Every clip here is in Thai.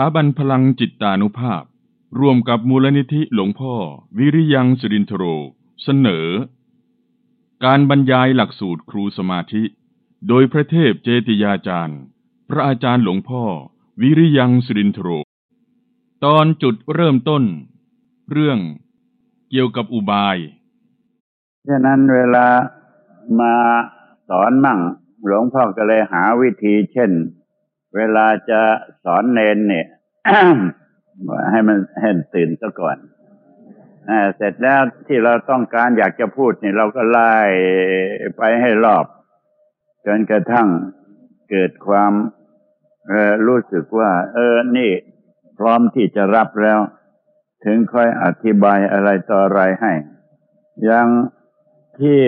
ถาบันพลังจิตตานุภาพ ร่วมกับมูลนิธิหลวงพ่อ วิริยังสุรินทโร เสนอ การบรรยายหลักสูตรครูสมาธิ โดยพระเทพเจติยาจารย์ พระอาจารย์หลวงพ่อ วิริยังสุรินทโร ตอนจุดเริ่มต้น เรื่องเกี่ยวกับอุบายฉะนั้นเวลามาสอนมั่ง หลวงพ่อก็เลยหาวิธีเช่น เวลาจะสอนเนนเนี่ยให้มันให้ตื่นซะก่อนเสร็จแล้วที่เราต้องการอยากจะพูดเนี่ยเราก็ไล่ไปให้รอบ จนกระทั่งเกิดความรู้สึกว่า เออ นี่พร้อมที่จะรับแล้ว ถึงค่อยอธิบายอะไรต่ออะไรให้ อย่างที่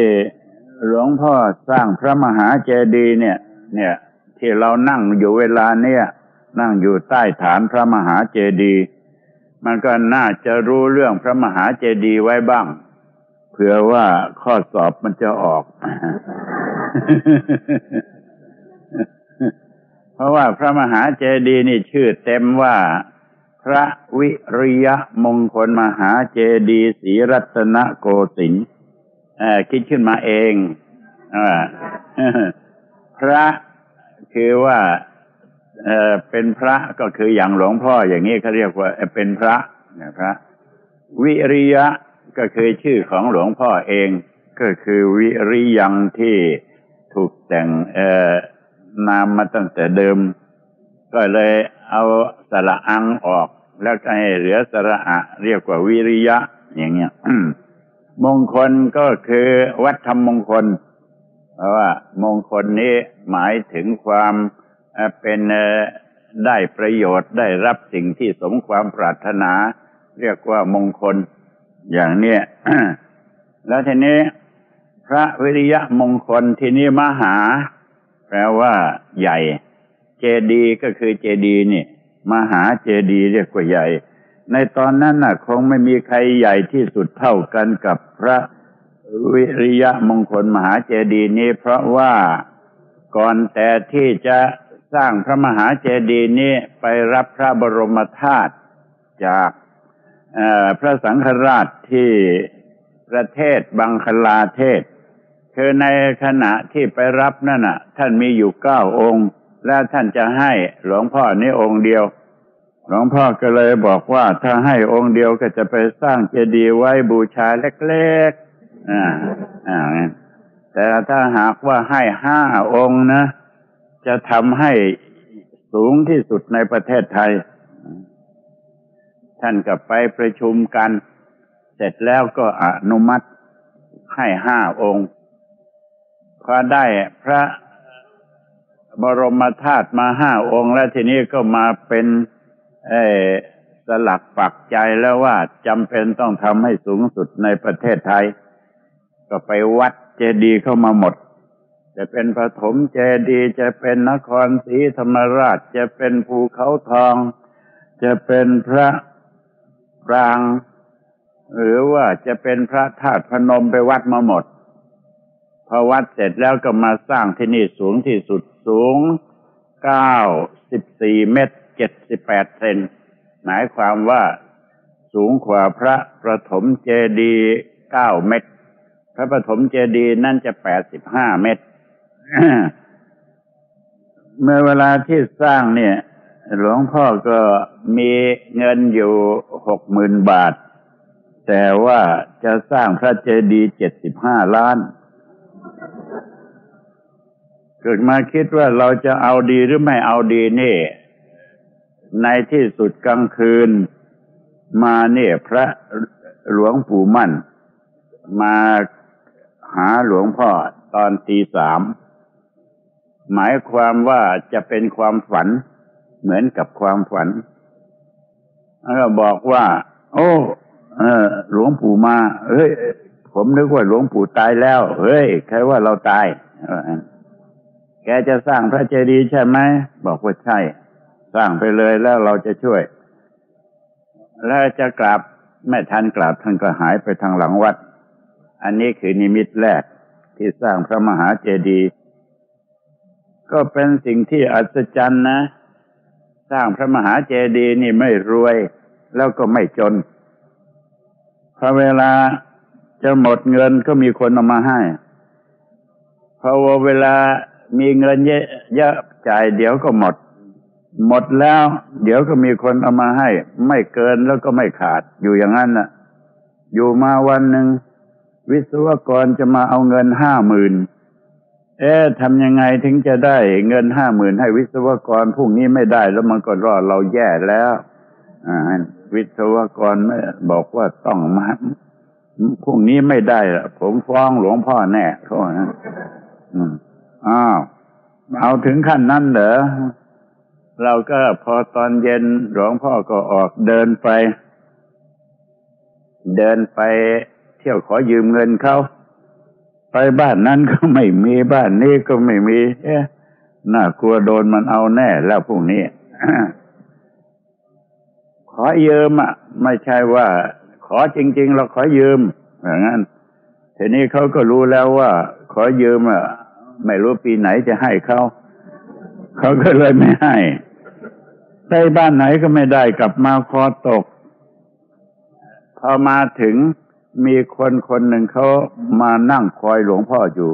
หลวงพ่อสร้างพระมหาเจดีย์เนี่ย เนี่ย ที่เรานั่งอยู่เวลาเนี่ยนั่งอยู่ใต้ฐานพระมหาเจดีย์มันก็น่าจะรู้เรื่องพระมหาเจดีย์ไว้บ้างเผื่อว่าข้อสอบมันจะออก เพราะว่าพระมหาเจดีย์นี่ชื่อเต็มว่า พระวิริยะมงคลมหาเจดีย์ศรีรัตนโกสินทร์คิดขึ้นมาเองอพระ คือว่าเออเป็นพระก็คืออย่างหลวงพ่ออย่างนี้เขาเรียกว่าเป็นพระนะพระ วิริยะก็คือชื่อของหลวงพ่อเอง ก็คือวิริยังที่ถูกแต่งเออนามมาตั้งแต่เดิม ก็เลยเอาสระอังออก แล้วก็ให้เหลือสระอะเรียกว่าวิริยะ อย่างเงี้ยมงคลก็คือวัดธรรมมงคล เพราะว่ามงคลนี้หมายถึงความเป็นได้ประโยชน์ได้รับสิ่งที่สมความปรารถนา เรียกว่ามงคลอย่างเนี้ยแล้วทีนี้ พระวิริยะมงคลที่นี้มหา แปลว่าใหญ่ เจดีก็คือเจดีนี่มหาเจดีเรียกว่าใหญ่ ในตอนนั้นน่ะ คงไม่มีใครใหญ่ที่สุดเท่ากันกับพระ วิริยะมงคลมหาเจดีนี้ เพราะว่าก่อนแต่ที่จะสร้างพระมหาเจดีย์นี้ไปรับพระบรมธาตุจากพระสังฆราชที่ประเทศบังคลาเทศ คือในขณะที่ไปรับนั่นน่ะ ท่านมีอยู่เก้าองค์ แล้วท่านจะให้หลวงพ่อนี้องค์เดียว หลวงพ่อก็เลยบอกว่าถ้าให้องค์เดียวก็จะไปสร้างเจดีย์ไว้บูชาเล็ก ๆ อ่าอ่าแต่ถ้าหากว่าให้ห้าองค์นะ จะทำให้สูงที่สุดในประเทศไทย ท่านก็ไปประชุมกัน เสร็จแล้วก็อนุมัติให้ห้าองค์พอได้พระบรมธาตุมาห้าองค์แล้วทีนี้ก็มาเป็นสลักปักใจแล้วว่าจำเป็นต้องทำให้สูงสุดในประเทศไทย ก็ไปวัดเจดีย์เข้ามาหมด จะเป็นปฐมเจดีย์จะเป็นนครศรีธรรมราช จะเป็นภูเขาทอง จะเป็นพระปราง หรือว่าจะเป็นพระธาตุพนมไปวัดมาหมด พอวัดเสร็จแล้วก็มาสร้างที่นี่สูงที่สุดสูงเก้าสิบสี่เมตรเจ็ดสิบแปดเซนหมายความว่าสูงกว่าพระประถมเจดีย์เก้าเมตร พระประถมเจดีย์นั่นจะแปดสิบห้าเมตร เมื่อเวลาที่สร้างเนี่ย หลวงพ่อก็มีเงินอยู่หกหมื่นบาท แต่ว่าจะสร้างพระเจดีย์เจ็ดสิบห้าล้านเกิดมาคิดว่าเราจะเอาดีหรือไม่เอาดีนี่ ในที่สุดกลางคืน มาเนี่ยพระหลวงปู่มั่น มา หาหลวงพ่อตอนตีสามหมายความว่าจะเป็นความฝันเหมือนกับความฝันแล้วบอกว่า โอ้เออหลวงปู่มา เฮ้ย ผมนึกว่าหลวงปู่ตายแล้ว เฮ้ย ใครว่าเราตาย แกจะสร้างพระเจดีย์ใช่ไหม บอกว่าใช่ สร้างไปเลยแล้วเราจะช่วย แล้วจะกราบไม่ทันกราบท่านก็หายไปทางหลังวัด อันนี้คือนิมิตแรกที่สร้างพระมหาเจดีย์ก็เป็นสิ่งที่อัศจรรย์นะ สร้างพระมหาเจดีย์นี่ไม่รวยแล้วก็ไม่จนพอเวลาจะหมดเงินก็มีคนเอามาให้พอเวลามีเงินเยอะจ่ายเดี๋ยวก็หมด หมดแล้ว เดี๋ยวก็มีคนเอามาให้ ไม่เกินแล้วก็ไม่ขาดอยู่อย่างนั้นน่ะ อยู่มาวันหนึ่ง วิศวกรจะมาเอาเงินห้าหมื่นเอ๊ะทำยังไงถึงจะได้เงินห้าหมื่นให้วิศวกรพรุ่งนี้ไม่ได้แล้วมันก็รอดเราแย่แล้วอ่าวิศวกรบอกว่าต้องมาพรุ่งนี้ไม่ได้ผมฟ้องหลวงพ่อแน่เขาบอกนะอ้าวเอาถึงขั้นนั้นเหรอเราก็พอตอนเย็นหลวงพ่อก็ออกเดินไป เดินไป เที่ยวขอยืมเงินเขาไปบ้านนั้นก็ไม่มีบ้านนี้ก็ไม่มีเอ๊ะน่ากลัวโดนมันเอาแน่แล้วพวกนี้ขอยืมอะ ไม่ใช่ว่า ขอจริง ๆ เราขอยืมอย่างนั้นทีนี้เขาก็รู้แล้วว่า ขอยืมอะไม่รู้ปีไหนจะให้เขาเขาก็เลยไม่ให้ไปบ้านไหนก็ไม่ได้กลับมาคอตก พอมาถึง มีคนคนหนึ่งเขามานั่งคอยหลวงพ่ออยู่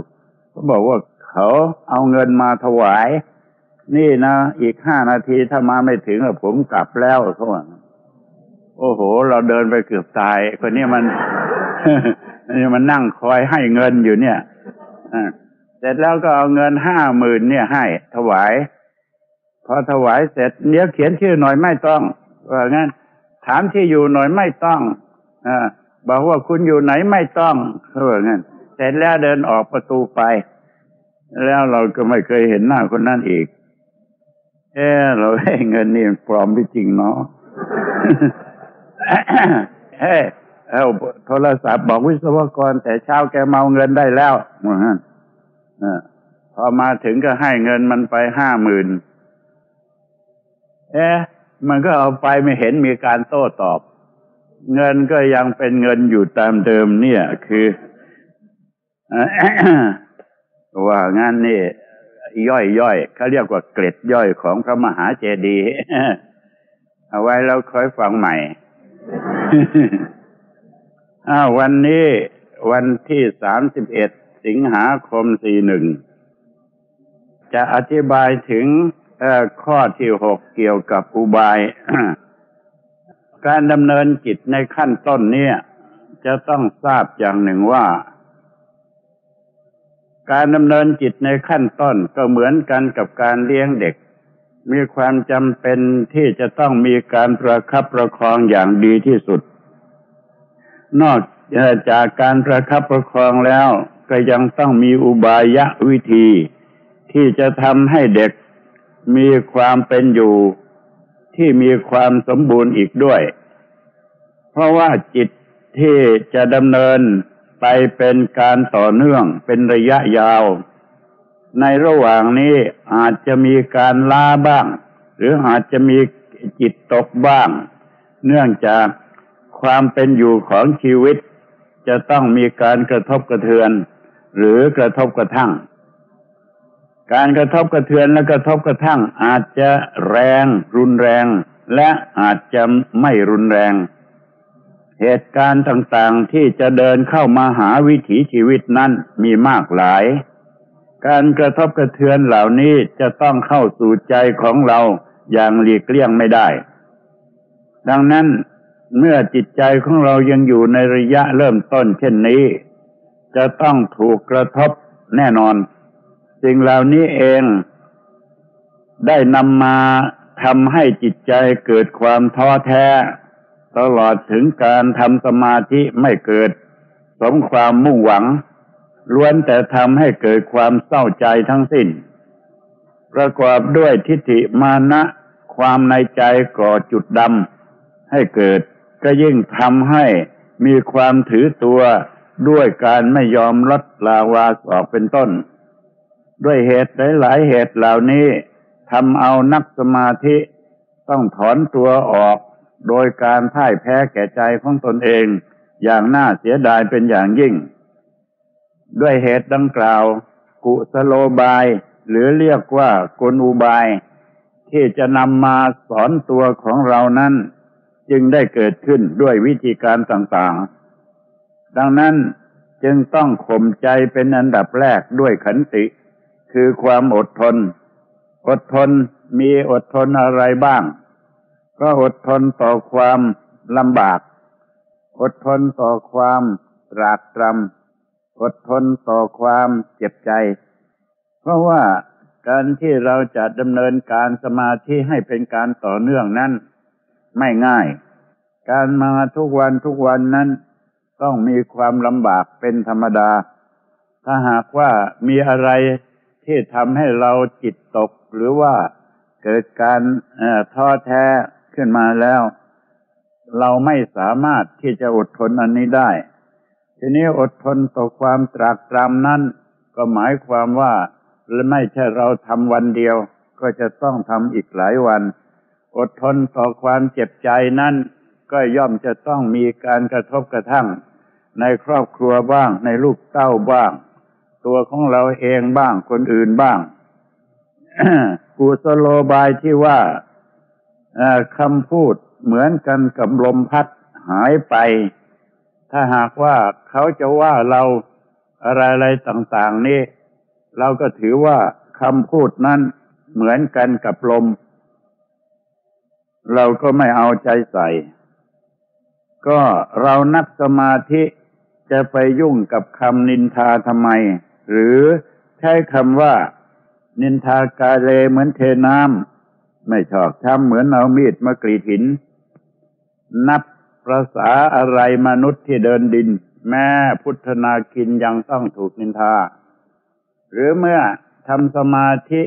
เขาบอกว่าเขาเอาเงินมาถวาย นี่นะ อีกห้านาทีถ้ามาไม่ถึงผมกลับแล้วเขาบอกโอ้โห เราเดินไปเกือบตาย คนนี้มันนี่มันนั่งคอยให้เงินอยู่เนี่ยเสร็จแล้วก็เอาเงินห้าหมื่นเนี่ยให้ถวาย พอถวายเสร็จเนี้ยเขียนชื่อหน่อยไม่ต้องว่างั้น ถามที่อยู่หน่อยไม่ต้องอ บอกว่าคุณอยู่ไหนไม่ต้องเขาบอกงั้นเสร็จแล้วเดินออกประตูไป แล้วเราก็ไม่เคยเห็นหน้าคนนั้นอีก เออเราให้เงินนี่ปลอมไปจริงเนาะเฮ้เอาโทรศัพท์บอกวิศวกร แต่เช้าแกเมาเงินได้แล้วเหมือนกันพอมาถึงก็ให้เงินมันไปห้าหมื่นเอ๊ะมันก็เอาไปไม่เห็นมีการโต้ตอบ เงินก็ยังเป็นเงินอยู่ตามเดิมเนี่ย คือว่างั้นนี่ย่อยย่อยเขาเรียกว่าเกร็ดย่อยของพระมหาเจดีย์เอาไว้แล้วค่อยฟังใหม่อ้าวันนี้วันที่สามสิบเอ็ดสิงหาคมสี่หนึ่งจะอธิบายถึงข้อที่หกเกี่ยวกับอุบาย การดำเนินจิตในขั้นต้นเนี่ย จะต้องทราบอย่างหนึ่งว่า การดำเนินจิตในขั้นต้นก็เหมือนกันกับการเลี้ยงเด็ก มีความจำเป็นที่จะต้องมีการประคับประคองอย่างดีที่สุด นอกจากการประคับประคองแล้วก็ยังต้องมีอุบายวิธี ที่จะทำให้เด็กมีความเป็นอยู่ ที่มีความสมบูรณ์อีกด้วย เพราะว่าจิตที่จะดำเนินไปเป็นการต่อเนื่องเป็นระยะยาว ในระหว่างนี้อาจจะมีการล้าบ้าง หรืออาจจะมีจิตตกบ้าง เนื่องจากความเป็นอยู่ของชีวิต จะต้องมีการกระทบกระเทือน หรือกระทบกระทั่ง การกระทบกระเทือนและกระทบกระทั่งอาจจะแรง รุนแรง และอาจจะไม่รุนแรง เหตุการณ์ต่างๆที่จะเดินเข้ามาหาวิถีชีวิตนั้นมีมากหลาย การกระทบกระเทือนเหล่านี้จะต้องเข้าสู่ใจของเราอย่างหลีกเลี่ยงไม่ได้ ดังนั้นเมื่อจิตใจของเรายังอยู่ในระยะเริ่มต้นเช่นนี้ จะต้องถูกกระทบแน่นอน สิ่งเหล่านี้เองได้นำมาทำให้จิตใจเกิดความท้อแท้ ตลอดถึงการทำสมาธิไม่เกิด สมความมุ่งหวัง ล้วนแต่ทำให้เกิดความเศร้าใจทั้งสิ้น ประกอบด้วยทิฏฐิมานะความในใจก่อจุดดำให้เกิด ก็ยิ่งทำให้มีความถือตัวด้วยการไม่ยอมลดลาวาสอกเป็นต้น ด้วยเหตุหลายเหตุเหล่านี้ทำเอานักสมาธิต้องถอนตัวออกโดยการพ่ายแพ้แก่ใจของตนเอง อย่างน่าเสียดายเป็นอย่างยิ่ง ด้วยเหตุดังกล่าว กุสโลบาย หรือเรียกว่ากลอุบาย ที่จะนำมาสอนตัวของเรานั้น จึงได้เกิดขึ้นด้วยวิธีการต่างๆ ดังนั้นจึงต้องข่มใจเป็นอันดับแรกด้วยขันติ คือความอดทน อดทนมีอดทนอะไรบ้าง ก็อดทนต่อความลำบาก อดทนต่อความตรากตรำอดทนต่อความเจ็บใจ เพราะว่าการที่เราจะดำเนินการสมาธิให้เป็นการต่อเนื่องนั้น ไม่ง่าย การมาทุกวันทุกวันนั้น ต้องมีความลำบากเป็นธรรมดา ถ้าหากว่ามีอะไร ที่ทำให้เราจิตตกหรือว่าเกิดการท้อแท้ขึ้นมาแล้ว เราไม่สามารถที่จะอดทนอันนี้ได้ ทีนี้อดทนต่อความตรากตรำนั้น ก็หมายความว่าไม่ใช่เราทำวันเดียว ก็จะต้องทำอีกหลายวัน อดทนต่อความเจ็บใจนั้น ก็ย่อมจะต้องมีการกระทบกระทั่ง ในครอบครัวบ้าง ในลูกเต้าบ้าง ตัวของเราเองบ้างคนอื่นบ้างกุสโลบายที่ว่าคำพูดเหมือนกันกับลมพัดหายไป ถ้าหากว่าเขาจะว่าเราอะไรๆต่าง ๆ นี่ เราก็ถือว่าคำพูดนั้นเหมือนกันกับลม เราก็ไม่เอาใจใส่ ก็เรานักสมาธิจะไปยุ่งกับคำนินทาทำไม หรือใช้คำว่า นินทากาเลเหมือนเทน้ำไม่ชอบทำเหมือนเอามีดมากรีดหิน นับประษาอะไรมนุษย์ที่เดินดิน แม่พุทธนาคินยังต้องถูกนินทา หรือเมื่อทำสมาธิ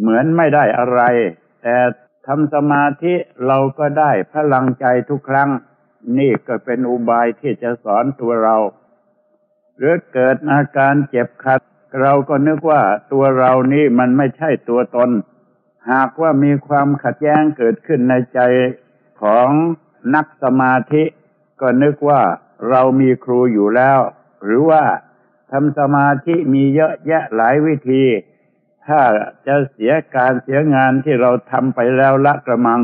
เหมือนไม่ได้อะไร แต่ทำสมาธิเราก็ได้พลังใจทุกครั้ง นี่ก็เป็นอุบายที่จะสอนตัวเรา หรือเกิดอาการเจ็บขัด เราก็นึกว่าตัวเรานี่มันไม่ใช่ตัวตน หากว่ามีความขัดแย้งเกิดขึ้นในใจของนักสมาธิ ก็นึกว่าเรามีครูอยู่แล้ว หรือว่าทำสมาธิมีเยอะแยะหลายวิธี ถ้าจะเสียการเสียงานที่เราทำไปแล้วละกระมัง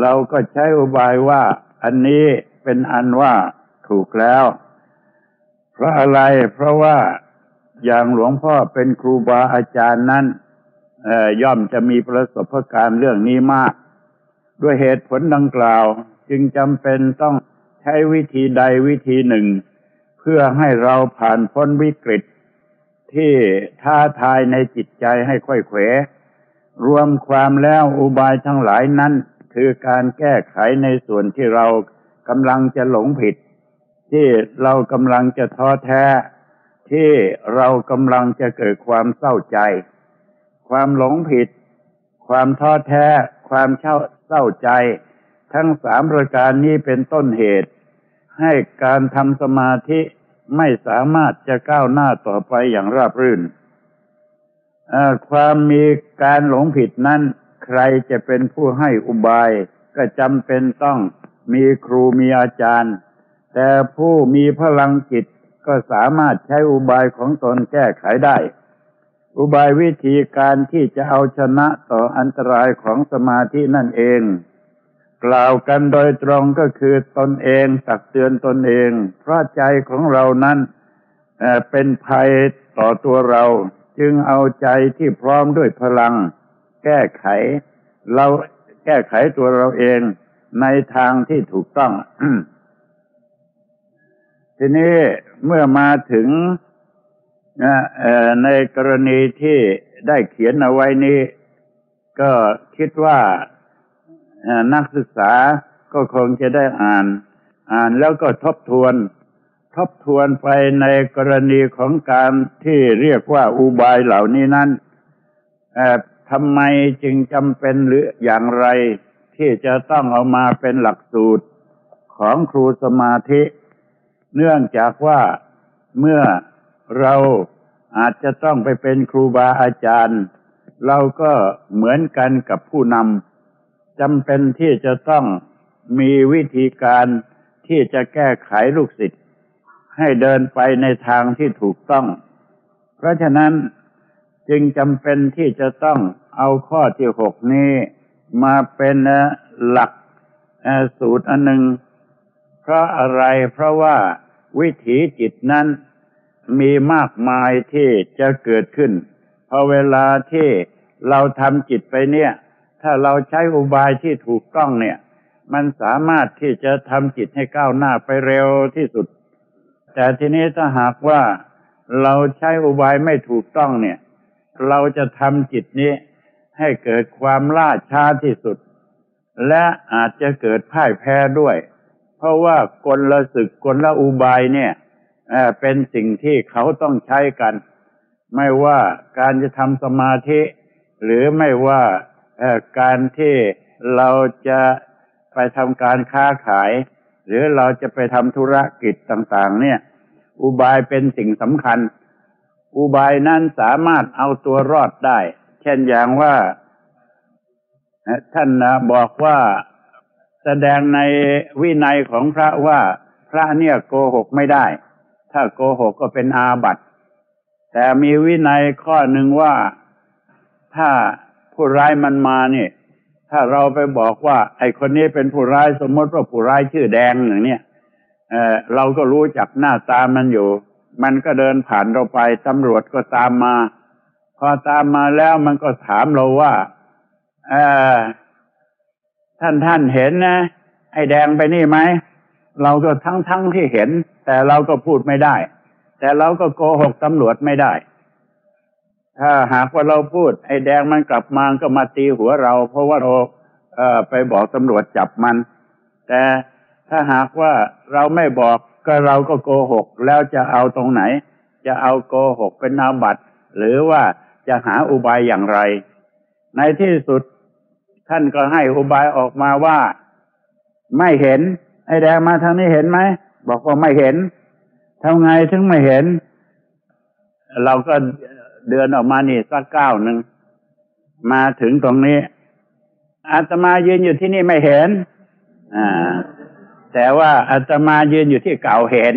เราก็ใช้อุบายว่าอันนี้เป็นอันว่าถูกแล้ว เพราะอะไร เพราะว่าอย่างหลวงพ่อเป็นครูบาอาจารย์นั้นย่อมจะมีประสบการณ์เรื่องนี้มาก ด้วยเหตุผลดังกล่าว จึงจำเป็นต้องใช้วิธีใดวิธีหนึ่ง เพื่อให้เราผ่านพ้นวิกฤต ที่ท้าทายในจิตใจให้ค่อยเขวรวมความแล้วอุบายทั้งหลายนั้น คือการแก้ไขในส่วนที่เรากำลังจะหลงผิด ที่เรากำลังจะท้อแท้ ที่เรากำลังจะเกิดความเศร้าใจ ความหลงผิด ความท้อแท้ ความเศร้าใจ ทั้งสามประการนี้เป็นต้นเหตุ ให้การทำสมาธิไม่สามารถจะก้าวหน้าต่อไปอย่างราบรื่น ความมีการหลงผิดนั้น ใครจะเป็นผู้ให้อุบาย ก็จำเป็นต้องมีครูมีอาจารย์ แต่ผู้มีพลังจิตก็สามารถใช้อุบายของตนแก้ไขได้ อุบายวิธีการที่จะเอาชนะต่ออันตรายของสมาธินั่นเอง กล่าวกันโดยตรงก็คือตนเองตักเตือนตนเอง เพราะใจของเรานั้นเป็นภัยต่อตัวเรา จึงเอาใจที่พร้อมด้วยพลัง แก้ไข เราแก้ไขตัวเราเองในทางที่ถูกต้อง ทีนี้เมื่อมาถึงในกรณีที่ได้เขียนเอาไว้นี้ ก็คิดว่านักศึกษาก็คงจะได้อ่าน อ่านแล้วก็ทบทวน ทบทวนไปในกรณีของการที่เรียกว่าอุบายเหล่านี้นั้นทำไมจึงจำเป็นหรืออย่างไร ที่จะต้องเอามาเป็นหลักสูตรของครูสมาธิ เนื่องจากว่าเมื่อเราอาจจะต้องไปเป็นครูบาอาจารย์ เราก็เหมือนกันกับผู้นำจำเป็นที่จะต้องมีวิธีการที่จะแก้ไขลูกศิษย์ให้เดินไปในทางที่ถูกต้อง เพราะฉะนั้นจึงจำเป็นที่จะต้องเอาข้อที่หกนี้มาเป็นหลักสูตรอันหนึ่ง เพราะอะไรเพราะว่าวิถีจิตนั้นมีมากมายที่จะเกิดขึ้นพอเวลาที่เราทำจิตไปเนี่ย ถ้าเราใช้อุบายที่ถูกต้องเนี่ย มันสามารถที่จะทำจิตให้ก้าวหน้าไปเร็วที่สุด แต่ทีนี้ถ้าหากว่าเราใช้อุบายไม่ถูกต้องเนี่ย เราจะทำจิตนี้ให้เกิดความล่าช้าที่สุด และอาจจะเกิดพ่ายแพ้ด้วย เพราะว่ากลละศึกกลละอุบายเนี่ยเป็นสิ่งที่เขาต้องใช้กัน ไม่ว่าการจะทำสมาธิ หรือไม่ว่าการที่เราจะไปทำการค้าขาย หรือเราจะไปทำธุรกิจต่างๆ เนี่ย อุบายเป็นสิ่งสำคัญ อุบายนั้นสามารถเอาตัวรอดได้ เช่นอย่างว่าท่านบอกว่า แสดงในวินัยของพระว่าพระเนี่ยโกหกไม่ได้ ถ้าโกหกก็เป็นอาบัติแต่มีวินัยข้อหนึ่งว่าถ้าผู้ร้ายมันมาเนี่ย ถ้าเราไปบอกว่า ไอคนนี้เป็นผู้ร้ายสมมติว่าผู้ร้ายชื่อแดงอย่างเนี้ยเออเราก็รู้จักหน้าตามันอยู่ มันก็เดินผ่านเราไปตำรวจก็ตามมา พอตามมาแล้วมันก็ถามเราว่า เออ ท่านท่านเห็นนะ ไอ้แดงไปนี่ไหม เราก็ทั้งทั้งที่เห็น แต่เราก็พูดไม่ได้ แต่เราก็โกหกตำรวจไม่ได้ ถ้าหากว่าเราพูด ไอ้แดงมันกลับมาก็มาตีหัวเรา เพราะว่าเราเออไปบอกตำรวจจับมัน แต่ถ้าหากว่าเราไม่บอกก็เราก็โกหก แล้วจะเอาตรงไหน จะเอาโกหกเป็นนาบัตหรือว่าจะหาอุบายอย่างไร ในที่สุด ท่านก็ให้อุบายออกมาว่า ไม่เห็น ไอ้แดงมาทางนี้เห็นไหมบอกว่าไม่เห็นทำไงถึงไม่เห็น เราก็เดินออกมานี่สักก้าวหนึ่งมาถึงตรงนี้ อาตมายืนอยู่ที่นี่ไม่เห็น อ่า แต่ว่าอาตมายืนอยู่ที่เก่าเห็น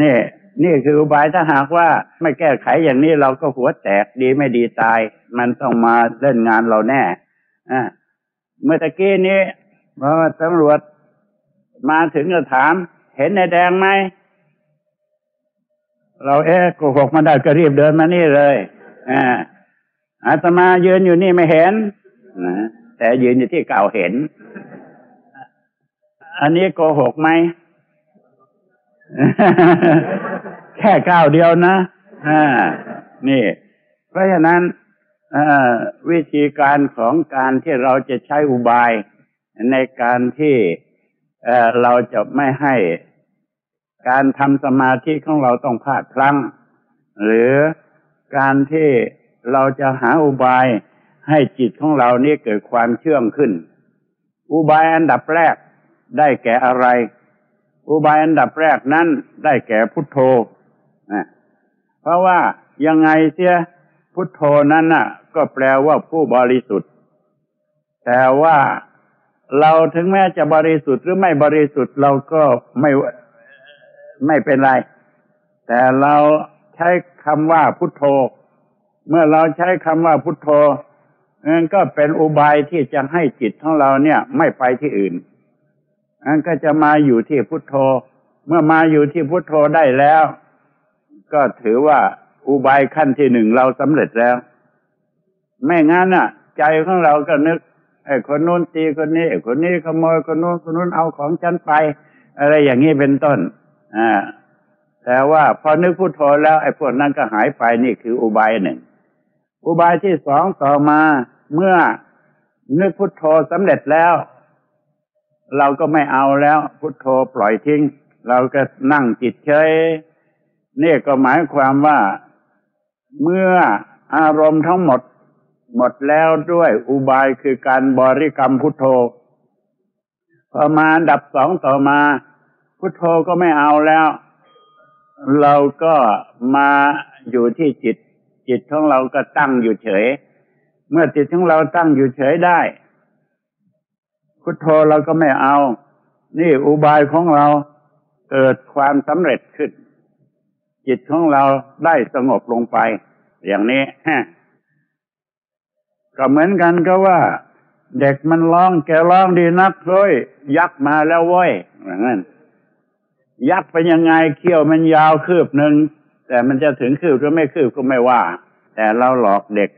นี่ นี่คืออุบายถ้าหากว่าไม่แก้ไขอย่างนี้เราก็หัวแตกดีไม่ดีตาย มันต้องมาเล่นงานเราแน่เมื่อตะกี้นี้พอตำรวจมาถึงก็ถาม เห็นในแดงไหมเราเอ๊ะโกหกมาได้ก็รีบเดินมานี่เลยอ่าอาตมายืนอยู่นี่ไม่เห็นนะแต่ยืนอยู่ที่เก่าเห็น อันนี้โกหกไหม แค่ก้าวเดียวนะอ่านี่ เพราะฉะนั้นวิธีการของการที่เราจะใช้อุบาย ในการที่เราจะไม่ให้การทำสมาธิของเราต้องพลาดพลั้ง หรือการที่เราจะหาอุบายให้จิตของเรานี่เกิดความเชื่องขึ้น อุบายอันดับแรกได้แก่อะไร อุบายอันดับแรกนั้นได้แก่พุทโธ เพราะว่ายังไงเสียพุทโธนั้นน่ะ ก็แปลว่าผู้บริสุทธิ์ แต่ว่าเราถึงแม้จะบริสุทธิ์หรือไม่บริสุทธิ์เราก็ไม่ไม่เป็นไร แต่เราใช้คำว่าพุทโธ เมื่อเราใช้คำว่าพุทโธนั่นก็เป็นอุบายที่จะให้จิตของเราเนี่ย ไม่ไปที่อื่นนั่นก็จะมาอยู่ที่พุทโธ เมื่อมาอยู่ที่พุทโธได้แล้ว ก็ถือว่าอุบายขั้นที่หนึ่งเราสำเร็จแล้ว ไม่งั้นอะ ใจของเราก็นึกไอ้คนนู้นตีคนนี้ไอ้คนนี้ขโมยคนนู้นคนนู้นเอาของฉันไป อะไรอย่างนี้เป็นต้นอ่าแต่ว่าพอนึกพุโทโธแล้วไอ้พวกนั้นก็หายไปนี่คืออุบายหนึ่ง อุบายที่สองต่อมาเมื่อนึกพุโทโธสำเร็จแล้ว เราก็ไม่เอาแล้ว พุโทโธปล่อยทิ้ง เราก็นั่งจิตเฉย นี่ก็หมายความว่าเมื่ออารมณ์ทั้งหมด หมดแล้วด้วยอุบายคือการบริกรรมพุทโธพอมาดับสองต่อมา พุทโธก็ไม่เอาแล้ว เราก็มาอยู่ที่จิต จิตของเราก็ตั้งอยู่เฉย เมื่อจิตของเราตั้งอยู่เฉยได้ พุทโธเราก็ไม่เอา นี่อุบายของเราเกิดความสำเร็จขึ้น จิตของเราได้สงบลงไป อย่างนี้ก็เหมือนกันก็ว่า เด็กมันร้องแกร้องดีนักเลยยักษ์มาแล้วเว้ยอย่างนั้นยักษ์เป็นยังไงเขี้ยวมันยาวคืบหนึ่งแต่มันจะถึงคืบหรือไม่คืบก็ไม่ว่า แต่เราหลอกเด็ก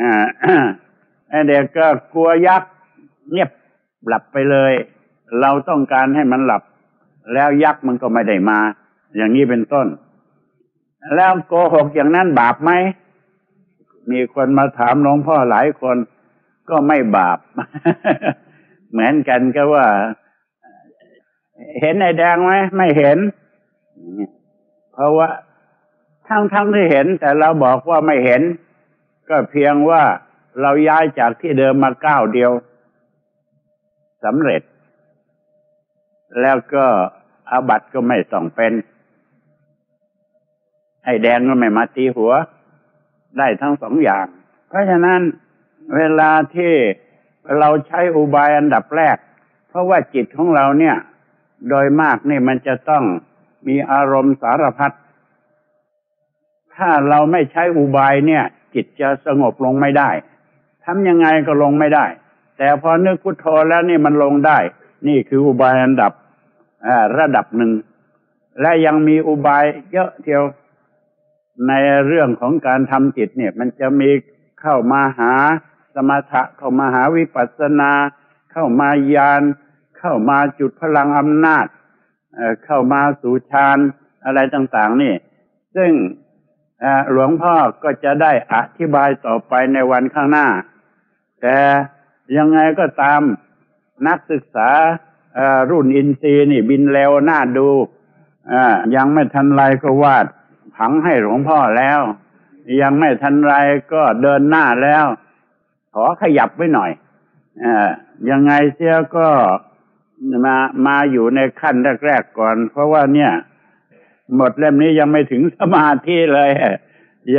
อ่าไอเด็กก็กลัวยักษ์เงียบหลับไปเลย เราต้องการให้มันหลับ แล้วยักษ์มันก็ไม่ได้มา อย่างนี้เป็นต้น แล้วโกหกอย่างนั้นบาปไหม มีคนมาถามหลวงพ่อหลายคนก็ไม่บาป เหมือนกันก็ว่า เห็นไอ้แดงไหมไม่เห็น เพราะว่าทั้งทั้งที่เห็น แต่เราบอกว่าไม่เห็น ก็เพียงว่าเราย้ายจากที่เดิมมาก้าวเดียวสำเร็จ แล้วก็อาบัตก็ไม่ต้องเป็น ไอ้แดงก็ไม่มาตีหัว ได้ทั้งสองอย่าง เพราะฉะนั้นเวลาที่เราใช้อุบายอันดับแรก เพราะว่าจิตของเราเนี่ย โดยมากนี่มันจะต้องมีอารมณ์สารพัดถ้าเราไม่ใช้อุบายเนี่ย จิตจะสงบลงไม่ได้ทำยังไงก็ลงไม่ได้ แต่พอนึกพุทโธแล้วนี่มันลงได้ นี่คืออุบายอันดับระดับหนึ่ง และยังมีอุบายเยอะเทียว ในเรื่องของการทำจิตเนี่ย มันจะมีเข้ามาหาสมถะเข้ามาหาวิปัสสนา เข้ามายาน เข้ามาจุดพลังอำนาจเข้ามาสู่ฌานอะไรต่าง ๆ นี่ ซึ่งหลวงพ่อก็จะได้อธิบายต่อไปในวันข้างหน้า แต่ยังไงก็ตามนักศึกษารุ่นอินซีนี่บินเร็วน่าดูยังไม่ทันไรก็วาด ผังให้หลวงพ่อแล้ว ยังไม่ทันไรก็เดินหน้าแล้ว ขอขยับไว้หน่อยอยังไงเสียก็มามาอยู่ในขั้นแรกๆก่อน เพราะว่าเนี่ย หมดเล่มนี้ยังไม่ถึงสมาธิเลย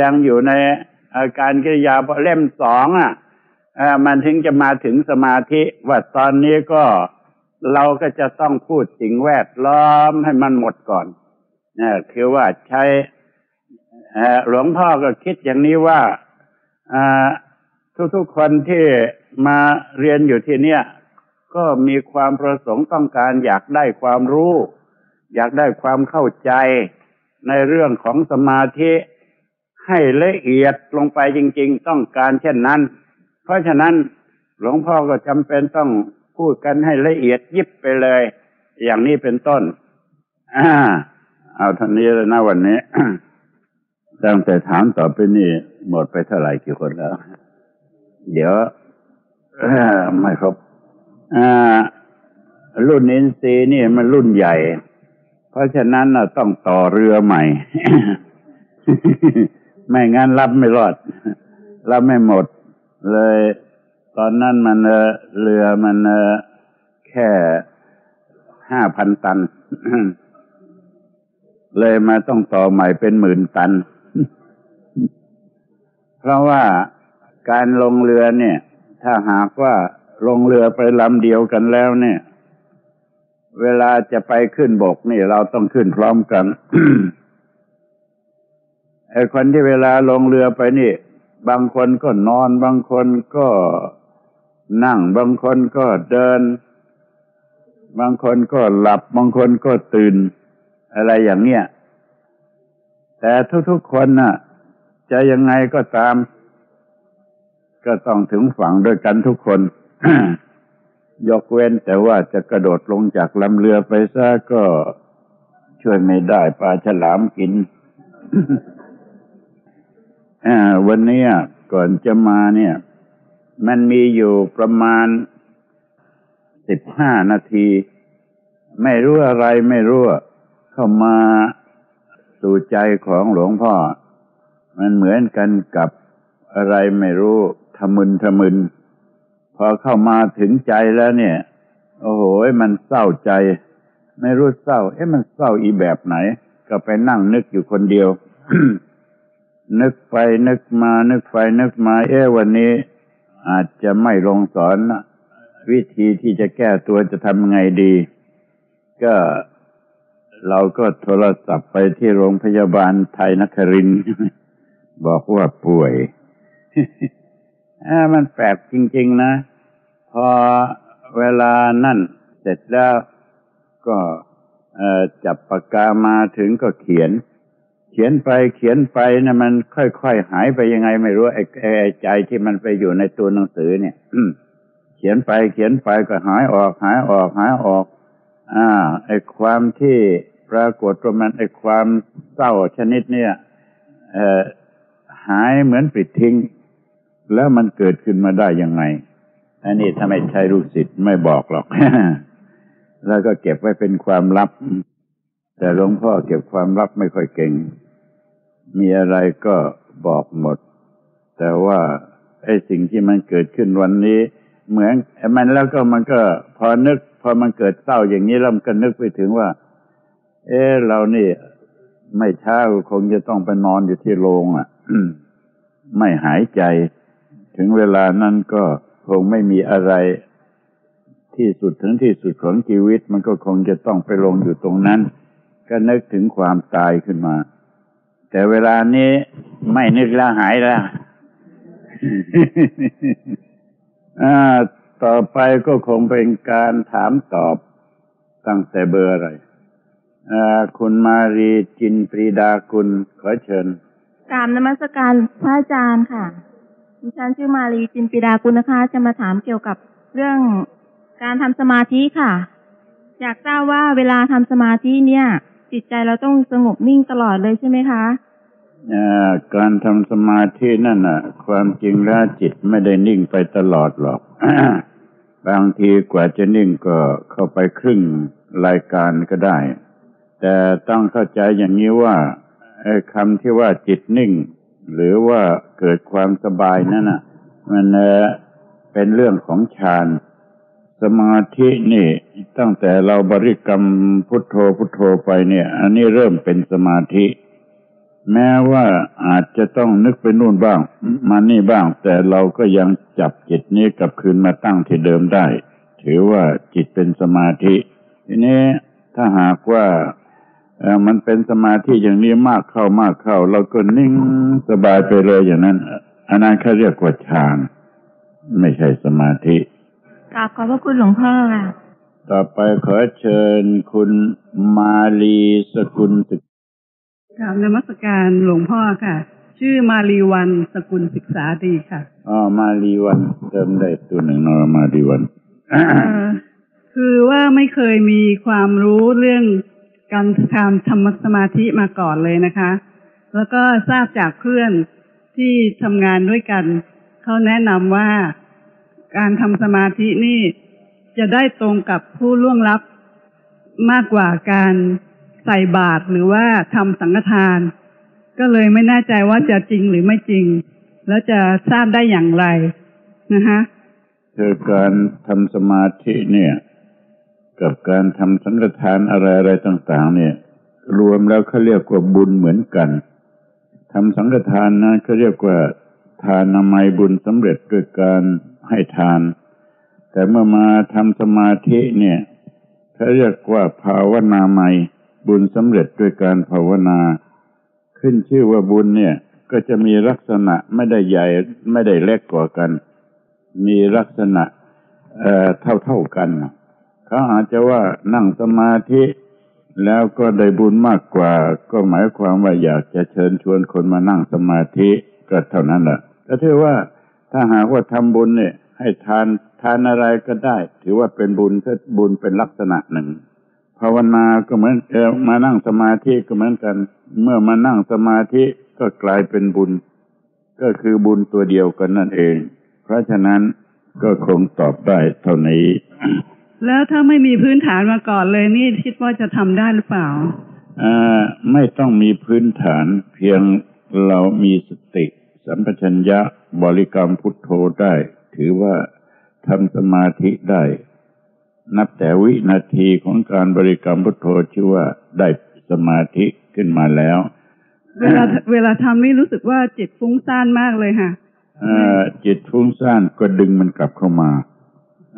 ยังอยู่ในอาการกิริยาเล่มสองอะมันถึงจะมาถึงสมาธิว่าตอนนี้ก็เราก็จะต้องพูดสิ่งแวดล้อมให้มันหมดก่อนนะคือว่าใช้ หลวงพ่อก็คิดอย่างนี้ว่าทุกๆคนที่มาเรียนอยู่ที่เนี่ย ก็มีความประสงค์ต้องการอยากได้ความรู้ อยากได้ความเข้าใจในเรื่องของสมาธิให้ละเอียดลงไปจริง ๆ ต้องการเช่นนั้น เพราะฉะนั้นหลวงพ่อก็จำเป็นต้องพูดกันให้ละเอียดยิบไปเลย อย่างนี้เป็นต้น อ่า เอาท่านนี้เลยนะวันนี้ ตั้งแต่ถามต่อไปนี่หมดไปเท่าไหร่กี่คนแล้ว เดี๋ยวไม่ครบรุ่นอินซีนี่มันรุ่นใหญ่ เพราะฉะนั้นเราต้องต่อเรือใหม่ ไม่งั้นรับไม่รอด รับไม่หมด เลย ตอนนั้นมันเรือมันแค่ห้าพันตัน เลยมาต้องต่อใหม่เป็นหมื่นตัน เพราะว่าการลงเรือเนี่ย ถ้าหากว่าลงเรือไปลำเดียวกันแล้วเนี่ย เวลาจะไปขึ้นบกนี่เราต้องขึ้นพร้อมกันไอ้คนที่เวลาลงเรือไปนี่ บางคนก็นอน บางคนก็นั่ง บางคนก็เดิน บางคนก็หลับ บางคนก็ตื่น อะไรอย่างเนี้ยแต่ทุกๆคนน่ะ จะยังไงก็ตาม ก็ต้องถึงฝั่งด้วยกันทุกคน ยกเว้นแต่ว่าจะกระโดดลงจากลำเรือไปซะก็ช่วยไม่ได้ปลาฉลามกินวันนี้ก่อนจะมาเนี่ย มันมีอยู่ประมาณสิบห้านาที ไม่รู้อะไรไม่รู้เข้ามาสู่ใจของหลวงพ่อ มันเหมือนกันกับอะไรไม่รู้ทะมึนทะมึน พอเข้ามาถึงใจแล้วเนี่ย โอ้โหมันเศร้าใจ ไม่รู้เศร้า เอ๊ะมันเศร้าอีแบบไหน ก็ไปนั่งนึกอยู่คนเดียว นึกไปนึกมา นึกไปนึกมา เอ๊ะวันนี้ อาจจะไม่ลงสอนวิธีที่จะแก้ตัวจะทำไงดี ก็เราก็โทรศัพท์ไปที่โรงพยาบาลไทยนครินทร์ บอกว่าป่วยมันแปลกจริง ๆ นะ พอเวลานั่น เสร็จแล้วก็จับปากกามาถึงก็เขียน เขียนไปเขียนไปนะมันค่อยๆหายไปยังไงไม่รู้ไอ้ไอ้ใจที่มันไปอยู่ในตัวหนังสือเนี่ยเขียนไปเขียนไปก็หายออก หายออกหายออก อ่า ไอ้ความที่ปรากฏว่ามันไอ้ความเศร้าชนิดเนี่ย เอ่อ หายเหมือนปิดทิ้ง แล้วมันเกิดขึ้นมาได้ยังไง อันนี้ถ้าไม่ใช่ลูกศิษย์ไม่บอกหรอก แล้วก็เก็บไว้เป็นความลับ แต่หลวงพ่อเก็บความลับไม่ค่อยเก่ง มีอะไรก็บอกหมด แต่ว่าไอ้สิ่งที่มันเกิดขึ้นวันนี้ เหมือนมันแล้วก็มันก็พอนึก พอมันเกิดเศร้าอย่างนี้แล้วมันก็นึกไปถึงว่า เออเรานี่ไม่ช้าคงจะต้องไปนอนอยู่ที่โรงอะ ไม่หายใจ ถึงเวลานั้นก็คงไม่มีอะไร ที่สุดถึงที่สุดของชีวิต มันก็คงจะต้องไปลงอยู่ตรงนั้น ก็นึกถึงความตายขึ้นมา แต่เวลานี้ไม่นึกแล้วหายแล้วต่อไปก็คงเป็นการถามตอบตั้งแต่เบอร์อะไรคุณมารีจินปรีดาคุณขอเชิญ กราบนมัสการพระอาจารย์ค่ะ ดิฉันชื่อมารีจินปรีดาคุณนะคะ จะมาถามเกี่ยวกับเรื่องการทำสมาธิค่ะ อยากทราบว่าเวลาทำสมาธิเนี่ย จิตใจเราต้องสงบนิ่งตลอดเลยใช่ไหมคะการทำสมาธินั่นน่ะ ความจริงแล้วจิตไม่ได้นิ่งไปตลอดหรอก บางทีกว่าจะนิ่งก็เข้าไปครึ่งรายการก็ได้ แต่ต้องเข้าใจอย่างนี้ว่า คำที่ว่าจิตนิ่ง หรือว่าเกิดความสบายนั่นน่ะมันเป็นเรื่องของฌานสมาธินี่ ตั้งแต่เราบริกรรมพุทโธพุทโธไปเนี่ย อันนี้เริ่มเป็นสมาธิ แม้ว่าอาจจะต้องนึกไปนู่นบ้าง มานี่บ้าง แต่เราก็ยังจับจิตนี้กลับคืนมาตั้งที่เดิมได้ ถือว่าจิตเป็นสมาธิ ทีนี้ถ้าหากว่า มันเป็นสมาธิอย่างนี้มากเข้ามากเข้า เราก็นิ่งสบายไปเลยอย่างนั้นอันนั้นเขาเรียกว่าฌานไม่ใช่สมาธิกราบขอบพระคุณหลวงพ่อค่ะต่อไปขอเชิญคุณมาลีสกุลศึกกราบนมัสการหลวงพ่อค่ะ ชื่อมาลีวันสกุลศึกษาดีค่ะอ๋อมาลีวันเติมได้ตัวหนึ่งนอมาลีวันคือว่าไม่เคยมีความรู้เรื่อง การทำธรรมสมาธิมาก่อนเลยนะคะ แล้วก็ทราบจากเพื่อนที่ทำงานด้วยกัน เขาแนะนำว่าการทำสมาธินี่จะได้ตรงกับผู้ล่วงลับมากกว่าการใส่บาตรหรือว่าทำสังฆทาน ก็เลยไม่แน่ใจว่าจะจริงหรือไม่จริง แล้วจะทราบได้อย่างไรนะคะคือการทำสมาธิเนี่ย กับการทำสังฆทานอะไรอะไรต่าง ๆ เนี่ย รวมแล้วเขาเรียกว่าบุญเหมือนกันทำสังฆทานนะเขาเรียกว่าทานนามัยบุญสำเร็จด้วยการให้ทาน แต่เมื่อมาทำสมาธิเนี่ยเขาเรียกว่าภาวนาใหม่บุญสำเร็จด้วยการภาวนา ขึ้นชื่อว่าบุญเนี่ย ก็จะมีลักษณะไม่ได้ใหญ่ไม่ได้เล็กกว่ากัน มีลักษณะเอ่อเท่าเท่ากัน เขาอาจจะว่านั่งสมาธิแล้วก็ได้บุญมากกว่า ก็หมายความว่าอยากจะเชิญชวนคนมานั่งสมาธิก็เท่านั้นแหละก็ถือว่าถ้าหากว่าทำบุญเนี่ย ให้ทานทานอะไรก็ได้ ถือว่าเป็นบุญถ้าบุญเป็นลักษณะหนึ่งภาวนาก็เหมือนเออมานั่งสมาธิก็เหมือนกัน เมื่อมานั่งสมาธิก็กลายเป็นบุญ ก็คือบุญตัวเดียวกันนั่นเอง เพราะฉะนั้นก็คงตอบได้เท่านี้ แล้วถ้าไม่มีพื้นฐานมาก่อนเลยนี่คิดว่าจะทำได้หรือเปล่าอ่าไม่ต้องมีพื้นฐานเพียงเรามีสติ สัมปชัญญะบริกรรมพุทโธได้ ถือว่าทำสมาธิได้ นับแต่วินาทีของการบริกรรมพุทโธชื่อว่าได้สมาธิขึ้นมาแล้ว เวลาเวลาทำนี่รู้สึกว่าจิตฟุ้งซ่านมากเลยค่ะจิตฟุ้งซ่านก็ดึงมันกลับเข้ามา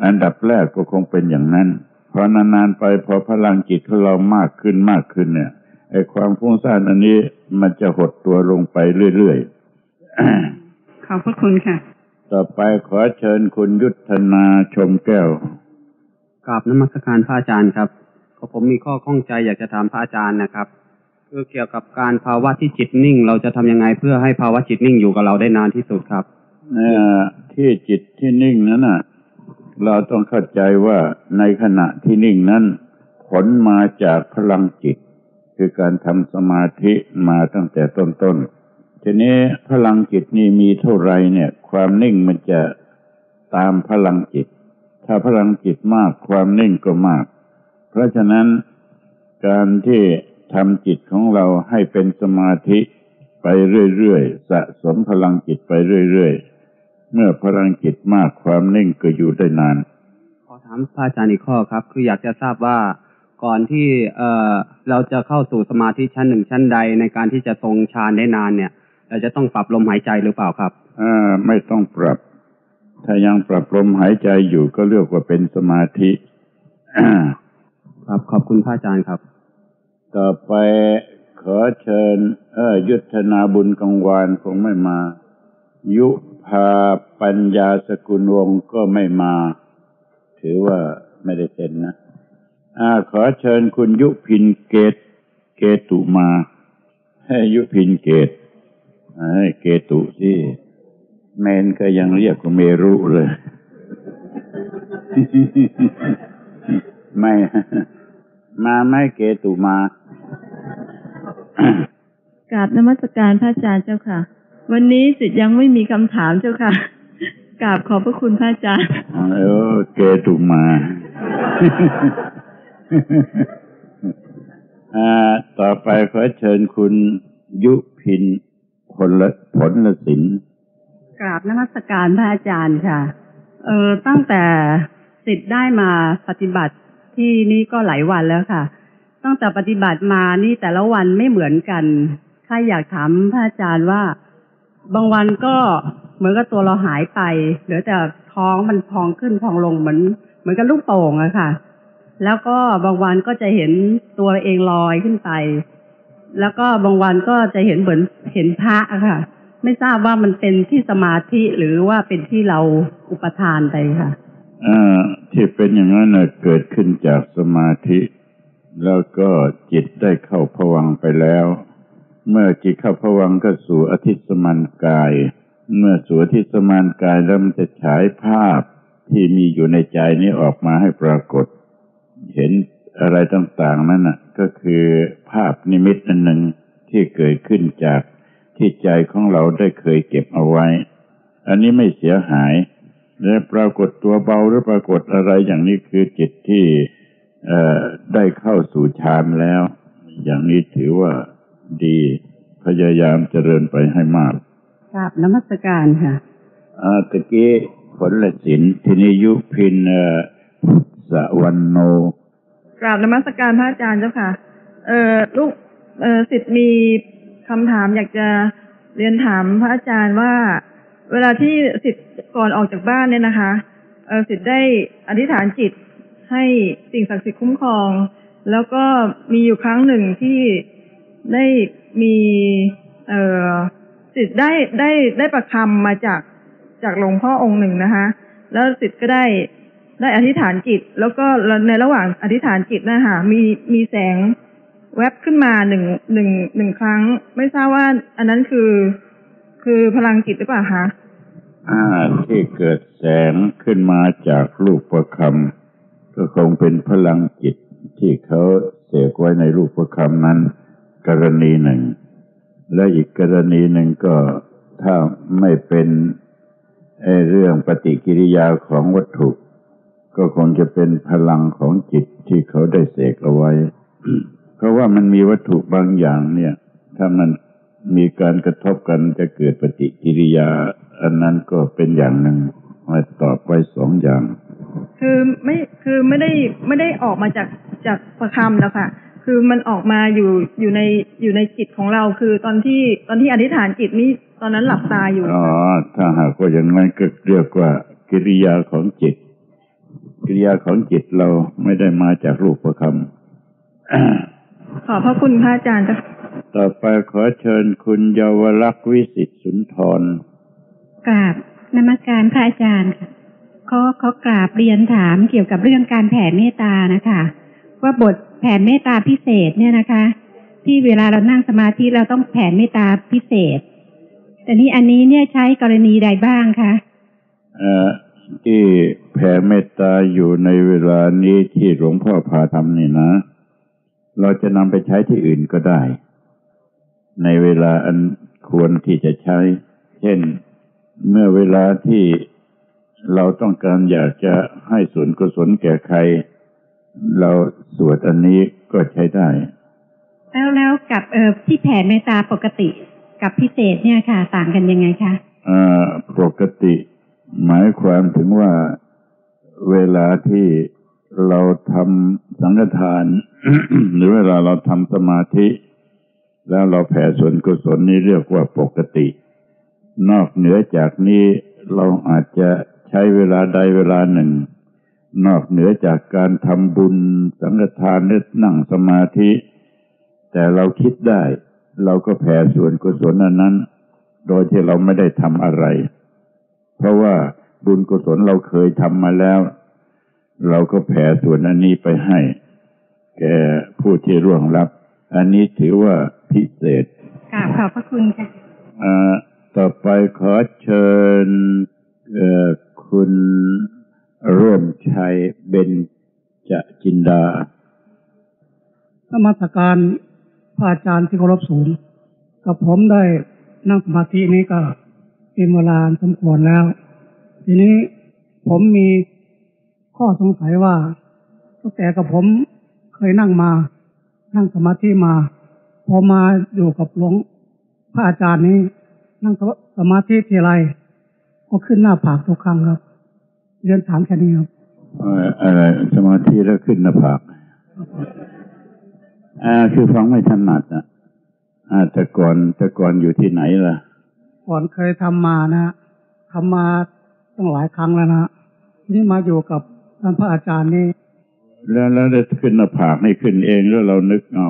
อันดับแรกก็คงเป็นอย่างนั้นพอนานๆไปพอพลังจิตของเรามากขึ้นมากขึ้นเนี่ยไอ้ความฟุ้งซ่านอันนี้มันจะหดตัวลงไปเรื่อยๆขอบพระคุณค่ะ ต่อไปขอเชิญคุณยุทธนาชมแก้วกราบนมัสการพระอาจารย์ครับก็ผมมีข้อข้องใจอยากจะถามพระอาจารย์นะครับคือเกี่ยวกับการภาวะที่จิตนิ่ง เราจะทำยังไงเพื่อให้ภาวะจิตนิ่งอยู่กับเราได้นานที่สุดครับเนี่ยที่จิตที่นิ่งนั้นน่ะ เราต้องเข้าใจว่าในขณะที่นิ่งนั้น ผลมาจากพลังจิต คือการทำสมาธิมาตั้งแต่ต้นๆทีนี้พลังจิตนี่มีเท่าไรเนี่ย ความนิ่งมันจะตามพลังจิต ถ้าพลังจิตมากความนิ่งก็มาก เพราะฉะนั้นการที่ทำจิตของเราให้เป็นสมาธิไปเรื่อยๆสะสมพลังจิตไปเรื่อยๆ เมื่อพลังจิตมากความนิ่งก็อยู่ได้นาน ขอถามพระอาจารย์อีกข้อครับ คืออยากจะทราบว่าก่อนที่เอ่อเราจะเข้าสู่สมาธิชั้นหนึ่งชั้นใดในการที่จะทรงฌานได้นานเนี่ย เราจะต้องปรับลมหายใจหรือเปล่าครับอ่าไม่ต้องปรับ ถ้ายังปรับลมหายใจอยู่ก็เรียกว่าเป็นสมาธิครับขอบคุณพระอาจารย์ครับ ต่อไปขอเชิญ เออยุทธนาบุญกังวานคงไม่มา ยุ พาปัญญาสกุลวงก็ไม่มา ถือว่าไม่ได้เป็นนะอาขอเชิญคุณยุพินเกต เกตุมา ให้ยุพินเกตให้เกตุที่ เมนก็ยังเรียกว่าเมรุเลย ไม่ มาไม่เกตุมากราบนมัสการพระอาจารย์เจ้าค่ะ วันนี้สิทธิ์ยังไม่มีคำถามเจ้าค่ะกราบขอบพระคุณพระอาจารย์เออเกตุมาอ่าต่อไปขอเชิญคุณยุพินผลผลละสินกราบนมัสการพระอาจารย์ค่ะ เออตั้งแต่สิทธิ์ได้มาปฏิบัติที่นี่ก็หลายวันแล้วค่ะ ตั้งแต่ปฏิบัติมานี่แต่ละวันไม่เหมือนกันข้าอยากถามพระอาจารย์ว่า บางวันก็เหมือนกับตัวเราหายไปเหลือแต่ท้องมันพองขึ้นพองลงเหมือนเหมือนกับลูกโป่งอะค่ะ แล้วก็บางวันก็จะเห็นตัวเองลอยขึ้นไป แล้วก็บางวันก็จะเห็นเหมือนเห็นพระอะค่ะ ไม่ทราบว่ามันเป็นที่สมาธิหรือว่าเป็นที่เราอุปทานไปค่ะอ่าที่เป็นอย่างนั้นน่ะเกิดขึ้นจากสมาธิ แล้วก็จิตได้เข้าผวังไปแล้ว เมื่อจิตเข้าผวังก็สู่อธิสมานกาย เมื่อสู่อธิสมานกายแล้วมันจะฉายภาพที่มีอยู่ในใจนี้ออกมาให้ปรากฏ เห็นอะไรต่างๆนั่นน่ะ ก็คือภาพนิมิตอันหนึ่งที่เกิดขึ้นจากที่ใจของเราได้เคยเก็บเอาไว้ อันนี้ไม่เสียหาย และปรากฏตัวเบาหรือปรากฏอะไรอย่างนี้คือจิตที่ได้เข้าสู่ฌานแล้ว อย่างนี้ถือว่า ดีพยายามเจริญไปให้มากกราบนมัสการค่ะอ่าตะกี้ผลละสินทีนี้ยุพินเอ่อสวันโนกราบนมัสการพระอาจารย์เจ้าค่ะ เอ่อลูกเอ่อสิทธิ์มีคำถามอยากจะเรียนถามพระอาจารย์ว่า เวลาที่สิทธิ์ก่อนออกจากบ้านเนี่ยนะคะเออสิทธิ์ได้อธิษฐานจิตให้สิ่งศักดิ์สิทธิ์คุ้มครอง แล้วก็มีอยู่ครั้งหนึ่งที่ ได้มีเอ่อสิทธิ์ได้ได้ได้ประคำมาจากจากหลวงพ่อองค์หนึ่งนะคะ แล้วสิทธิ์ก็ได้ได้อธิษฐานจิต แล้วก็ในระหว่างอธิษฐานจิตนะคะมีมีแสงแวบขึ้นมาหนึ่งหนึ่งหนึ่งครั้ง ไม่ทราบว่าอันนั้นคือคือพลังจิตหรือเปล่าคะอ่าที่เกิดแสงขึ้นมาจากรูปประคำก็คงเป็นพลังจิตที่เขาเสกไว้ในรูปประคำนั้น กรณีหนึ่ง และอีกกรณีหนึ่งก็ถ้าไม่เป็นไอเรื่องปฏิกิริยาของวัตถุ ก็คงจะเป็นพลังของจิตที่เขาได้เสกเอาไว้ เพราะว่ามันมีวัตถุบางอย่างเนี่ย ถ้ามันมีการกระทบกันจะเกิดปฏิกิริยา อันนั้นก็เป็นอย่างหนึ่งมาตอบไว้สองอย่าง คือไม่คือไม่ได้ไม่ได้ออกมาจากจากประคำแล้วค่ะ คือมันออกมาอยู่อยู่ในอยู่ในจิตของเรา คือตอนที่ตอนที่อธิษฐานจิตนี่ตอนนั้นหลับตาอยู่อ๋อถ้าหากว่าอย่างนั้นก็เรียกว่ากิริยาของจิต กิริยาของจิตเราไม่ได้มาจากรูปประคำขอบพระคุณพระอาจารย์เจ้าต่อไปขอเชิญคุณเยาวลักษณ์วิสิตสุนทรกราบนมัสการพระอาจารย์ค่ะเขาเขากราบเรียนถามเกี่ยวกับเรื่องการแผ่เมตตานะคะ ว่าบท แผ่เมตตาพิเศษเนี่ยนะคะ ที่เวลาเรานั่งสมาธิเราต้องแผ่เมตตาพิเศษ แต่นี้อันนี้เนี่ยใช้กรณีใดบ้างคะเอ่อที่แผ่เมตตาอยู่ในเวลานี้ที่หลวงพ่อพาทำนี่นะ เราจะนำไปใช้ที่อื่นก็ได้ ในเวลาอันควรที่จะใช้ เช่นเมื่อเวลาที่เราต้องการอยากจะให้ส่วนกุศลแก่ใคร เราสวดอันนี้ก็ใช้ได้ แล้วแล้วกับเออที่แผ่เมตตาปกติกับพิเศษเนี่ยค่ะ ต่างกันยังไงคะอ่าปกติ หมายความถึงว่าเวลาที่เราทำสังฆทาน หรือเวลาเราทำสมาธิ แล้วเราแผ่ส่วนกุศลนี้เรียกว่าปกติ นอกเหนือจากนี้เราอาจจะใช้เวลาใดเวลาหนึ่ง นอกเหนือจากการทำบุญสังฆทานหรือนั่งสมาธิ แต่เราคิดได้ เราก็แผ่ส่วนกุศลอันนั้น โดยที่เราไม่ได้ทำอะไร เพราะว่าบุญกุศลเราเคยทำมาแล้ว เราก็แผ่ส่วนอันนี้ไปให้ แก่ผู้ที่ร่วงรับ อันนี้ถือว่าพิเศษกราบขอบพระคุณค่ะอ่าต่อไปขอเชิญเอ่อคุณ ร่วมชัยเบญจจินดานมัสการพระอาจารย์ที่เคารพสูง กับผมได้นั่งสมาธินี้ก็เป็นเวลาสมควรแล้ว ทีนี้ผมมีข้อสงสัยว่าตั้งแต่กับผมเคยนั่งมา นั่งสมาธิมา พอมาอยู่กับหลวงพระอาจารย์นี้ นั่งสมาธิทีไรก็ขึ้นหน้าผากทุกครั้งครับ เรียนถามแค่นี้ครับเอ่ออะไรสมาธิแล้วขึ้นหน้าผากอ่าคือฟังไม่ถนัดอะอ่าแต่ก่อนแต่ก่อนอยู่ที่ไหนล่ะ ก่อนเคยทำมานะฮะทำมาตั้งหลายครั้งแล้วนะฮะทีนี่มาอยู่กับท่านพระอาจารย์นี่ แล้วแล้วได้ขึ้นหน้าผากให้ขึ้นเองแล้วเรานึกเอา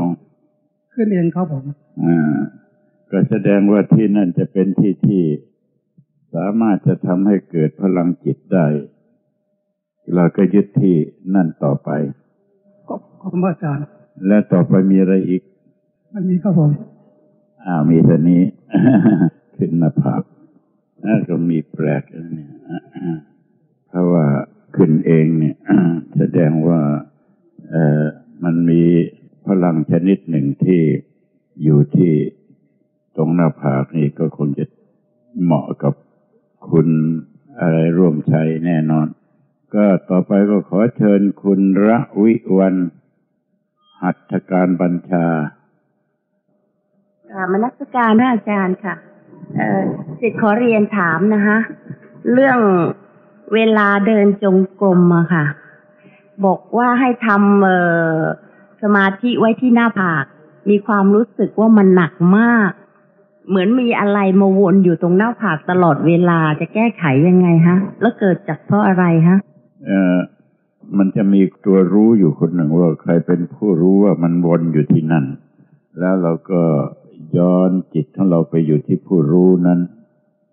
ขึ้นเองครับผม อ่า ก็แสดงว่าที่นั่นจะเป็นที่ที่ สามารถจะทำให้เกิดพลังจิตได้ เราก็ยึดที่นั่นต่อไปก็ขอบคุณพระอาจารย์ และต่อไปมีอะไรอีกไม่มีครับผม อ้าวมีเท่านี้ ขึ้นหน้าผากน่าก็มีแปลกนะเนี่ยอ่าเพราะว่าขึ้นเองเนี่ยแสดงว่าเอ่อมันมีพลังชนิดหนึ่งที่อยู่ที่ตรงหน้าผากนี่ก็คงจะเหมาะกับคุณอะไรร่วมใช้แน่นอน ก็ต่อไปก็ขอเชิญคุณระวิวัน หัตถการบัญชากราบมนัสการพระอาจารย์ค่ะ เอ่อสิทธิ์ขอเรียนถามนะคะ เรื่องเวลาเดินจงกรมอะค่ะ บอกว่าให้ทำเอ่อสมาธิไว้ที่หน้าผาก มีความรู้สึกว่ามันหนักมาก เหมือนมีอะไรมาวนอยู่ตรงหน้าผากตลอดเวลาจะแก้ไขยังไงฮะ แล้วเกิดจากเพราะอะไรฮะ มันจะมีตัวรู้อยู่คนหนึ่งว่าใครเป็นผู้รู้ว่ามันวนอยู่ที่นั่น แล้วเราก็ย้อนจิตของเราไปอยู่ที่ผู้รู้นั้น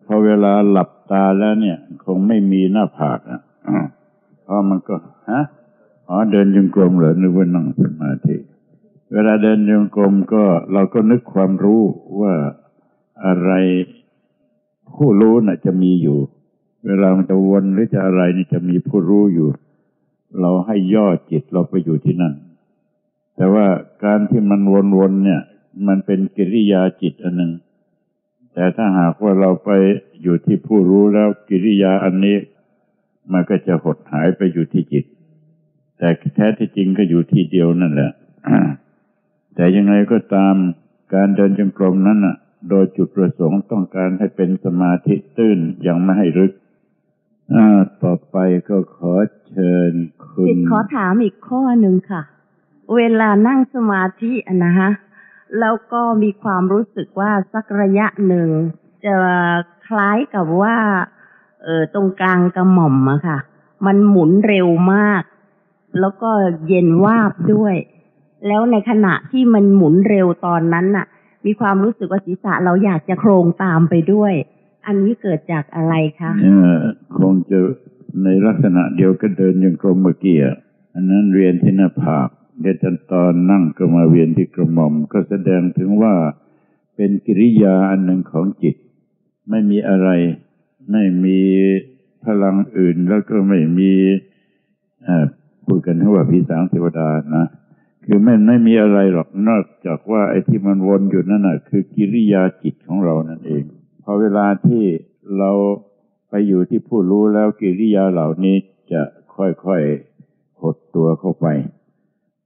พอเวลาหลับตาแล้วเนี่ย คงไม่มีหน้าผากอะเพราะมันก็ฮะอ๋อเดินจงกรมเหรอนึกว่านั่งสมาธิเวลาเดินจงกรมก็เราก็นึกความรู้ว่าอะไรผู้รู้น่ะจะมีอยู่ เวลามันจะวนหรือจะอะไรนี่จะมีผู้รู้อยู่ เราให้ย่อจิตเราไปอยู่ที่นั่น แต่ว่าการที่มันวนๆเนี่ย มันเป็นกิริยาจิตอันหนึ่งแต่ถ้าหากว่าเราไปอยู่ที่ผู้รู้แล้วกิริยาอันนี้ มันก็จะหดหายไปอยู่ที่จิต แต่แท้ที่จริงก็อยู่ที่เดียวนั่นแหละแต่ยังไงก็ตามการเดินจงกรมนั้นน่ะ โดยจุดประสงค์ต้องการให้เป็นสมาธิตื้นยังไม่ให้ลึก ต่อไปก็ขอเชิญคุณ ขอถามอีกข้อหนึ่งค่ะ เวลานั่งสมาธินะฮะ แล้วก็มีความรู้สึกว่าสักระยะหนึ่ง จะคล้ายกับว่า เออตรงกลางกระหม่อมอะค่ะ มันหมุนเร็วมาก แล้วก็เย็นวาบด้วย แล้วในขณะที่มันหมุนเร็วตอนนั้นน่ะ มีความรู้สึกว่าศีรษะเราอยากจะโครงตามไปด้วย อันนี้เกิดจากอะไรคะเออคงจะในลักษณะเดียวกันเดินอย่างกรมเมื่อกี้อะอันนั้นเวียนที่หน้าผากเดยวตอนนั่งก็มาเวียนที่กระหม่อม ก็แสดงถึงว่าเป็นกิริยาอันหนึ่งของจิต ไม่มีอะไร ไม่มีพลังอื่นแล้วก็ไม่มีพูดกันว่าผีสางเทวดานะคือไม่ไม่มีอะไรหรอกนอกจากว่าไอ้ที่มันวนอยู่นั่นน่ะ คือกิริยาจิตของเรานั่นเอง พอเวลาที่เราไปอยู่ที่ผู้รู้แล้วกิริยาเหล่านี้จะค่อยๆหดตัวเข้าไป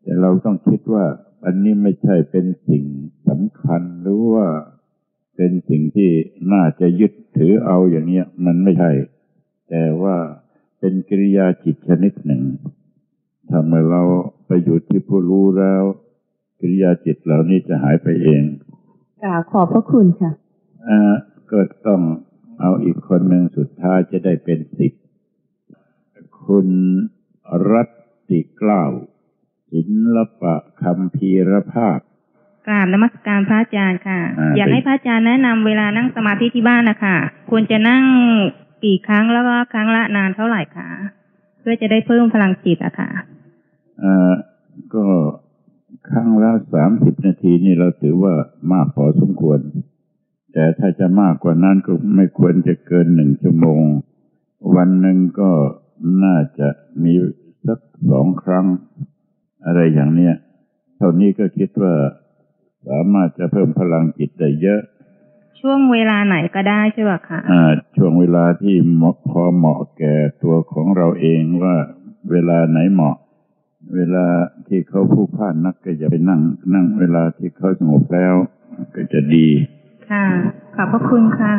แต่เราต้องคิดว่าอันนี้ไม่ใช่เป็นสิ่งสำคัญหรือว่าเป็นสิ่งที่น่าจะยึดถือเอาอย่างเนี้ย มันไม่ใช่ แต่ว่าเป็นกิริยาจิตชนิดหนึ่งทำให้เราไปอยู่ที่ผู้รู้แล้ว กิริยาจิตเหล่านี้จะหายไปเองกราบขอบพระคุณค่ะอ่า ก็ต้องเอาอีกคนหนึ่งสุดท้ายจะได้เป็นสิบคุณรัตติเกล้าวศิลปะคำพีรภาพกราบนมัสการพระอาจารย์ค่ะอ่าอยากให้พระอาจารย์แนะนำเวลานั่งสมาธิที่บ้านนะคะควรจะนั่งกี่ครั้งแล้วก็ครั้งละนานเท่าไหร่คะเพื่อจะได้เพิ่มพลังจิตอะค่ะอ่าก็ครั้งละสามสิบนาทีนี่เราถือว่ามากพอสมควร แต่ถ้าจะมากกว่านั้นก็ไม่ควรจะเกินหนึ่งชั่วโมง วันหนึ่งก็น่าจะมีสักสองครั้ง อะไรอย่างเนี้ยเท่านี้ก็คิดว่าสามารถจะเพิ่มพลังจิตได้เยอะ ช่วงเวลาไหนก็ได้ใช่ไหมคะอ่า ช่วงเวลาที่เหมาะพอเหมาะแก่ตัวของเราเองว่าเวลาไหนเหมาะ เวลาที่เขาผู้พลาดนักก็อย่าไปนั่ง นั่งเวลาที่เขาสงบแล้วก็จะดี ค่ะ ขอบพระคุณค่ะ